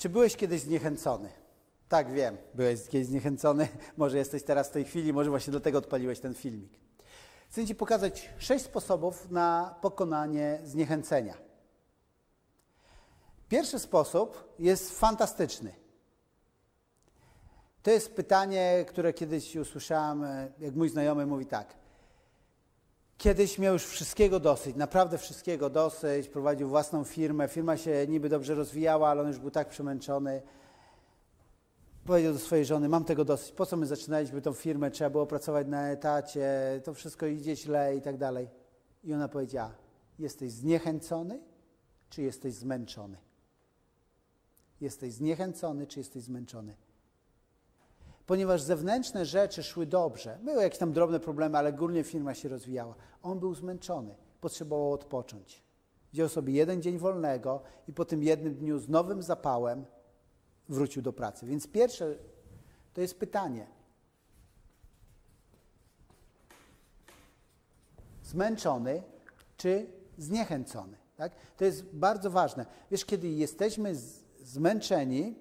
Czy byłeś kiedyś zniechęcony? Tak, wiem, byłeś kiedyś zniechęcony, może jesteś teraz w tej chwili, może właśnie dlatego odpaliłeś ten filmik. Chcę Ci pokazać sześć sposobów na pokonanie zniechęcenia. Pierwszy sposób jest fantastyczny. To jest pytanie, które kiedyś usłyszałem, jak mój znajomy mówi tak. Kiedyś miał już wszystkiego dosyć, naprawdę wszystkiego dosyć, prowadził własną firmę, firma się niby dobrze rozwijała, ale on już był tak przemęczony. Powiedział do swojej żony, mam tego dosyć, po co my zaczynaliśmy tą firmę, trzeba było pracować na etacie, to wszystko idzie źle i tak dalej. I ona powiedziała, jesteś zniechęcony, czy jesteś zmęczony? Jesteś zniechęcony, czy jesteś zmęczony? Ponieważ zewnętrzne rzeczy szły dobrze. Były jakieś tam drobne problemy, ale górnie firma się rozwijała. On był zmęczony, potrzebował odpocząć. Wziął sobie jeden dzień wolnego i po tym jednym dniu z nowym zapałem wrócił do pracy. Więc pierwsze to jest pytanie. Zmęczony czy zniechęcony? Tak? To jest bardzo ważne. Wiesz, kiedy jesteśmy zmęczeni,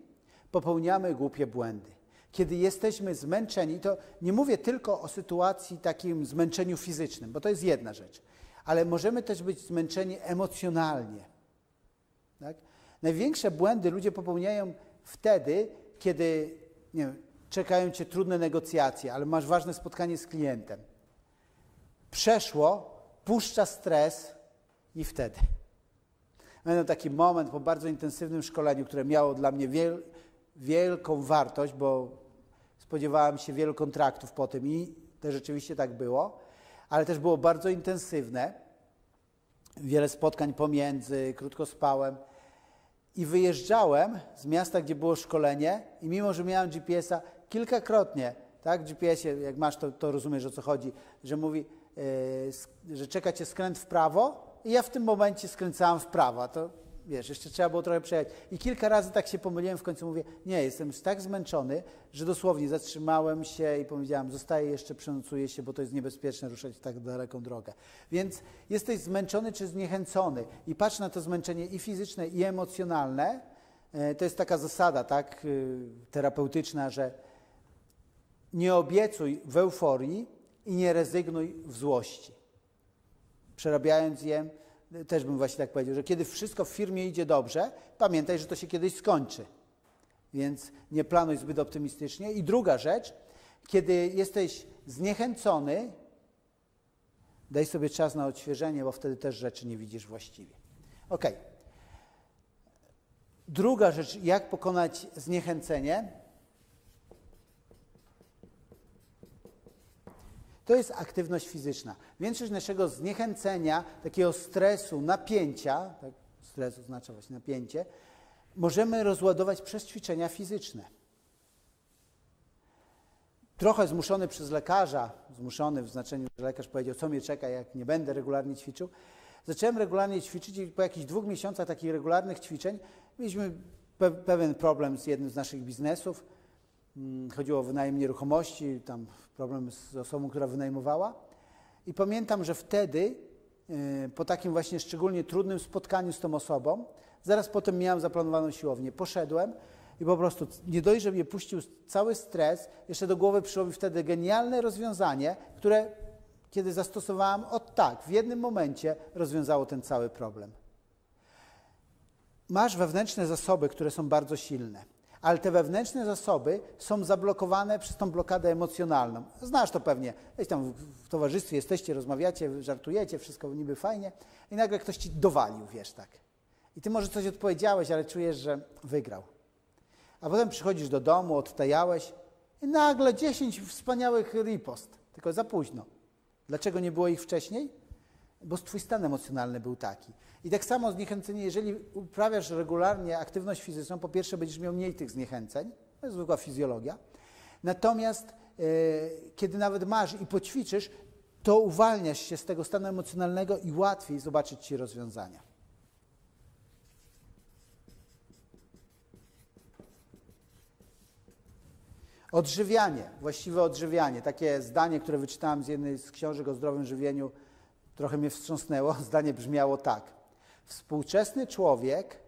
popełniamy głupie błędy. Kiedy jesteśmy zmęczeni, to nie mówię tylko o sytuacji takim zmęczeniu fizycznym, bo to jest jedna rzecz, ale możemy też być zmęczeni emocjonalnie. Tak? Największe błędy ludzie popełniają wtedy, kiedy wiem, czekają cię trudne negocjacje, ale masz ważne spotkanie z klientem. Przeszło, puszcza stres i wtedy. Pamiętam taki moment po bardzo intensywnym szkoleniu, które miało dla mnie wiel, wielką wartość, bo spodziewałem się wielu kontraktów po tym i to rzeczywiście tak było, ale też było bardzo intensywne. Wiele spotkań pomiędzy, krótko spałem. I wyjeżdżałem z miasta, gdzie było szkolenie, i mimo, że miałem GPS-a kilkakrotnie, tak, GPS-ie, jak masz, to, to rozumiesz o co chodzi, że mówi, yy, że czeka cię skręt w prawo, i ja w tym momencie skręcałem w prawo. To wiesz, jeszcze trzeba było trochę przejechać. I kilka razy tak się pomyliłem, w końcu mówię, nie, jestem już tak zmęczony, że dosłownie zatrzymałem się i powiedziałem, zostaję jeszcze, przenocuję się, bo to jest niebezpieczne ruszać w tak daleką drogę. Więc jesteś zmęczony czy zniechęcony i patrz na to zmęczenie i fizyczne, i emocjonalne. E, to jest taka zasada, tak, y, terapeutyczna, że nie obiecuj w euforii i nie rezygnuj w złości. Przerabiając je, też bym właśnie tak powiedział, że kiedy wszystko w firmie idzie dobrze, pamiętaj, że to się kiedyś skończy. Więc nie planuj zbyt optymistycznie. I druga rzecz, kiedy jesteś zniechęcony, daj sobie czas na odświeżenie, bo wtedy też rzeczy nie widzisz właściwie. Ok. Druga rzecz, jak pokonać zniechęcenie, To jest aktywność fizyczna. Większość naszego zniechęcenia, takiego stresu, napięcia, tak, stres oznacza właśnie napięcie, możemy rozładować przez ćwiczenia fizyczne. Trochę zmuszony przez lekarza, zmuszony w znaczeniu, że lekarz powiedział, co mnie czeka, jak nie będę regularnie ćwiczył, zacząłem regularnie ćwiczyć i po jakichś dwóch miesiącach takich regularnych ćwiczeń mieliśmy pe pewien problem z jednym z naszych biznesów chodziło o wynajem nieruchomości, tam problem z osobą, która wynajmowała. I pamiętam, że wtedy, y, po takim właśnie szczególnie trudnym spotkaniu z tą osobą, zaraz potem miałem zaplanowaną siłownię. Poszedłem i po prostu nie dość, że mnie puścił cały stres, jeszcze do głowy przyszło mi wtedy genialne rozwiązanie, które kiedy zastosowałem, od tak, w jednym momencie rozwiązało ten cały problem. Masz wewnętrzne zasoby, które są bardzo silne ale te wewnętrzne zasoby są zablokowane przez tą blokadę emocjonalną. Znasz to pewnie. Gdzieś tam w towarzystwie jesteście, rozmawiacie, żartujecie, wszystko niby fajnie i nagle ktoś ci dowalił, wiesz, tak. I ty może coś odpowiedziałeś, ale czujesz, że wygrał. A potem przychodzisz do domu, odtajałeś i nagle 10 wspaniałych ripost, tylko za późno. Dlaczego nie było ich wcześniej? Bo twój stan emocjonalny był taki. I tak samo zniechęcenie, jeżeli uprawiasz regularnie aktywność fizyczną, po pierwsze będziesz miał mniej tych zniechęceń, to jest zwykła fizjologia. Natomiast e, kiedy nawet masz i poćwiczysz, to uwalniasz się z tego stanu emocjonalnego i łatwiej zobaczyć Ci rozwiązania. Odżywianie, właściwe odżywianie. Takie zdanie, które wyczytałem z jednej z książek o zdrowym żywieniu, trochę mnie wstrząsnęło. Zdanie brzmiało tak. Współczesny człowiek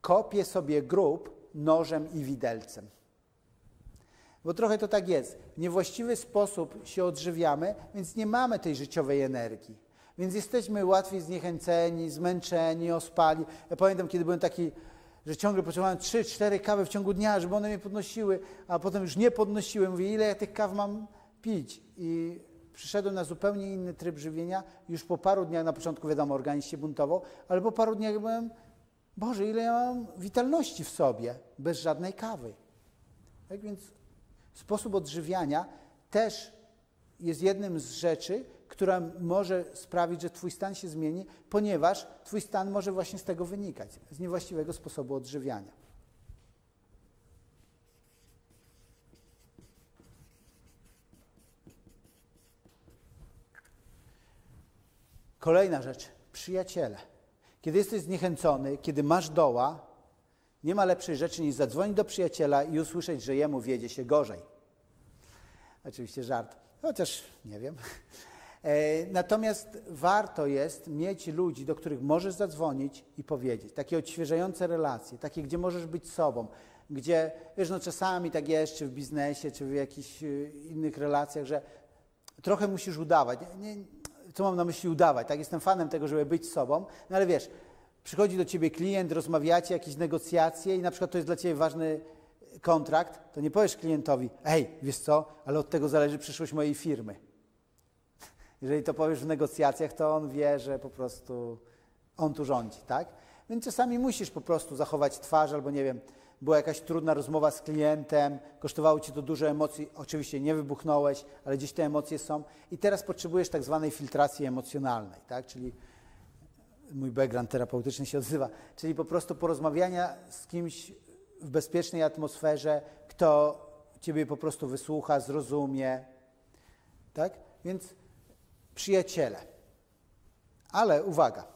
kopie sobie grób nożem i widelcem. Bo trochę to tak jest. W niewłaściwy sposób się odżywiamy, więc nie mamy tej życiowej energii. Więc jesteśmy łatwiej zniechęceni, zmęczeni, ospali. Ja pamiętam, kiedy byłem taki, że ciągle potrzebowałem 3-4 kawy w ciągu dnia, żeby one mnie podnosiły, a potem już nie podnosiły. Mówię, ile ja tych kaw mam pić? I przyszedłem na zupełnie inny tryb żywienia. Już po paru dniach, na początku wiadomo, organizm się buntował, ale po paru dniach byłem, Boże, ile ja mam witalności w sobie, bez żadnej kawy. Tak więc sposób odżywiania też jest jednym z rzeczy, która może sprawić, że Twój stan się zmieni, ponieważ Twój stan może właśnie z tego wynikać, z niewłaściwego sposobu odżywiania. Kolejna rzecz, przyjaciele. Kiedy jesteś zniechęcony, kiedy masz doła, nie ma lepszej rzeczy niż zadzwonić do przyjaciela i usłyszeć, że jemu wiedzie się gorzej. Oczywiście żart, chociaż nie wiem. E, natomiast warto jest mieć ludzi, do których możesz zadzwonić i powiedzieć. Takie odświeżające relacje, takie, gdzie możesz być sobą, gdzie, wiesz, no czasami tak jest, czy w biznesie, czy w jakichś y, innych relacjach, że trochę musisz udawać. Nie, co mam na myśli udawać? Tak, jestem fanem tego, żeby być sobą, no ale wiesz, przychodzi do ciebie klient, rozmawiacie, jakieś negocjacje i na przykład to jest dla ciebie ważny kontrakt, to nie powiesz klientowi, ej, wiesz co, ale od tego zależy przyszłość mojej firmy. Jeżeli to powiesz w negocjacjach, to on wie, że po prostu on tu rządzi, tak? Więc czasami musisz po prostu zachować twarz, albo nie wiem, była jakaś trudna rozmowa z klientem, kosztowało ci to dużo emocji, oczywiście nie wybuchnąłeś, ale gdzieś te emocje są i teraz potrzebujesz tak zwanej filtracji emocjonalnej, tak? Czyli mój background terapeutyczny się odzywa, czyli po prostu porozmawiania z kimś w bezpiecznej atmosferze, kto ciebie po prostu wysłucha, zrozumie, tak? Więc przyjaciele. Ale uwaga.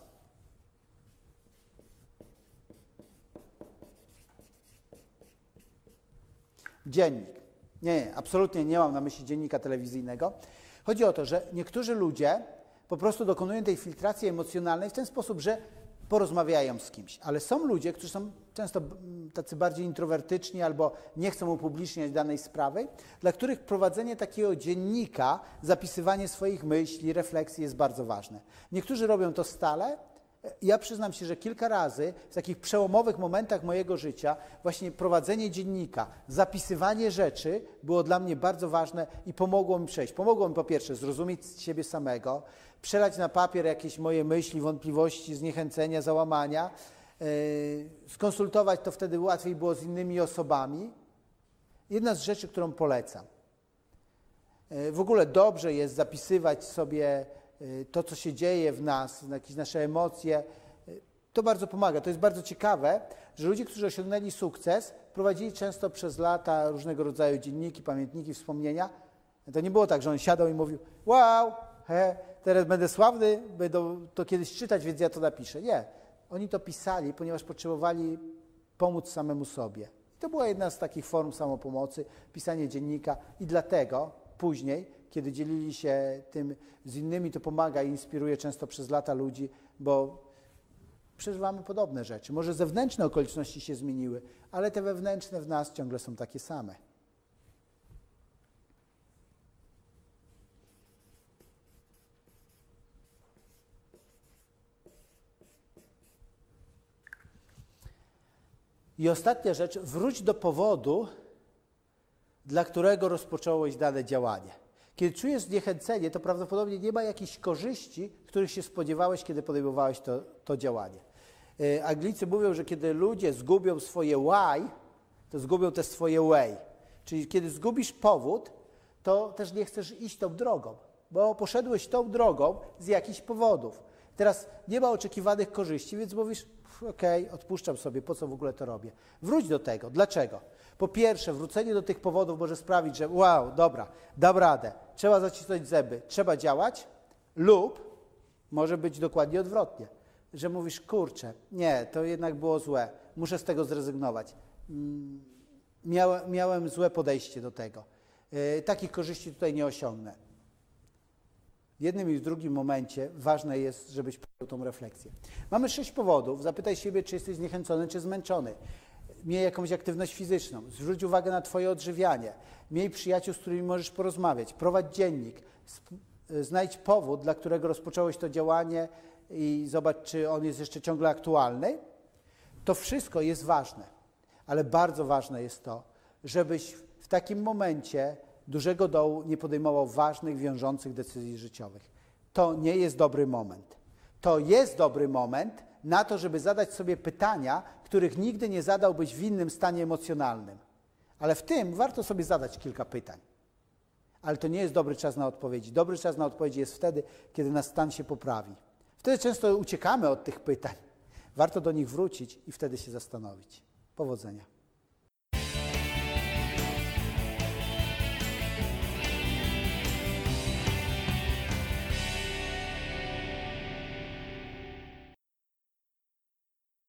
Dziennik. Nie, nie, absolutnie nie mam na myśli dziennika telewizyjnego. Chodzi o to, że niektórzy ludzie po prostu dokonują tej filtracji emocjonalnej w ten sposób, że porozmawiają z kimś. Ale są ludzie, którzy są często tacy bardziej introwertyczni albo nie chcą upubliczniać danej sprawy, dla których prowadzenie takiego dziennika, zapisywanie swoich myśli, refleksji jest bardzo ważne. Niektórzy robią to stale. Ja przyznam się, że kilka razy w takich przełomowych momentach mojego życia właśnie prowadzenie dziennika, zapisywanie rzeczy było dla mnie bardzo ważne i pomogło mi przejść. Pomogło mi po pierwsze zrozumieć siebie samego, przelać na papier jakieś moje myśli, wątpliwości, zniechęcenia, załamania, yy, skonsultować to wtedy łatwiej było z innymi osobami. Jedna z rzeczy, którą polecam. Yy, w ogóle dobrze jest zapisywać sobie to, co się dzieje w nas, jakieś nasze emocje. To bardzo pomaga. To jest bardzo ciekawe, że ludzie, którzy osiągnęli sukces, prowadzili często przez lata różnego rodzaju dzienniki, pamiętniki, wspomnienia. To nie było tak, że on siadał i mówił: Wow, he, teraz będę sławny, będą to kiedyś czytać, więc ja to napiszę. Nie. Oni to pisali, ponieważ potrzebowali pomóc samemu sobie. I to była jedna z takich form samopomocy, pisanie dziennika i dlatego później, kiedy dzielili się tym z innymi, to pomaga i inspiruje często przez lata ludzi, bo przeżywamy podobne rzeczy. Może zewnętrzne okoliczności się zmieniły, ale te wewnętrzne w nas ciągle są takie same. I ostatnia rzecz, wróć do powodu, dla którego rozpocząłeś dane działanie. Kiedy czujesz zniechęcenie, to prawdopodobnie nie ma jakichś korzyści, których się spodziewałeś, kiedy podejmowałeś to, to działanie. E, Anglicy mówią, że kiedy ludzie zgubią swoje why, to zgubią też swoje way. Czyli kiedy zgubisz powód, to też nie chcesz iść tą drogą, bo poszedłeś tą drogą z jakichś powodów. Teraz nie ma oczekiwanych korzyści, więc mówisz, okej, okay, odpuszczam sobie, po co w ogóle to robię. Wróć do tego. Dlaczego? Po pierwsze, wrócenie do tych powodów może sprawić, że wow, dobra, dam radę, trzeba zacisnąć zęby, trzeba działać, lub może być dokładnie odwrotnie, że mówisz, kurczę, nie, to jednak było złe, muszę z tego zrezygnować. Mm, miałem, miałem złe podejście do tego. Yy, takich korzyści tutaj nie osiągnę. W jednym i w drugim momencie ważne jest, żebyś podjął tą refleksję. Mamy sześć powodów. Zapytaj siebie, czy jesteś zniechęcony, czy zmęczony. Miej jakąś aktywność fizyczną, zwróć uwagę na Twoje odżywianie, miej przyjaciół, z którymi możesz porozmawiać, prowadź dziennik, sp- znajdź powód, dla którego rozpocząłeś to działanie i zobacz, czy on jest jeszcze ciągle aktualny. To wszystko jest ważne, ale bardzo ważne jest to, żebyś w takim momencie dużego dołu nie podejmował ważnych, wiążących decyzji życiowych. To nie jest dobry moment. To jest dobry moment na to, żeby zadać sobie pytania, których nigdy nie zadałbyś w innym stanie emocjonalnym. Ale w tym warto sobie zadać kilka pytań. Ale to nie jest dobry czas na odpowiedzi. Dobry czas na odpowiedzi jest wtedy, kiedy nasz stan się poprawi. Wtedy często uciekamy od tych pytań. Warto do nich wrócić i wtedy się zastanowić. Powodzenia.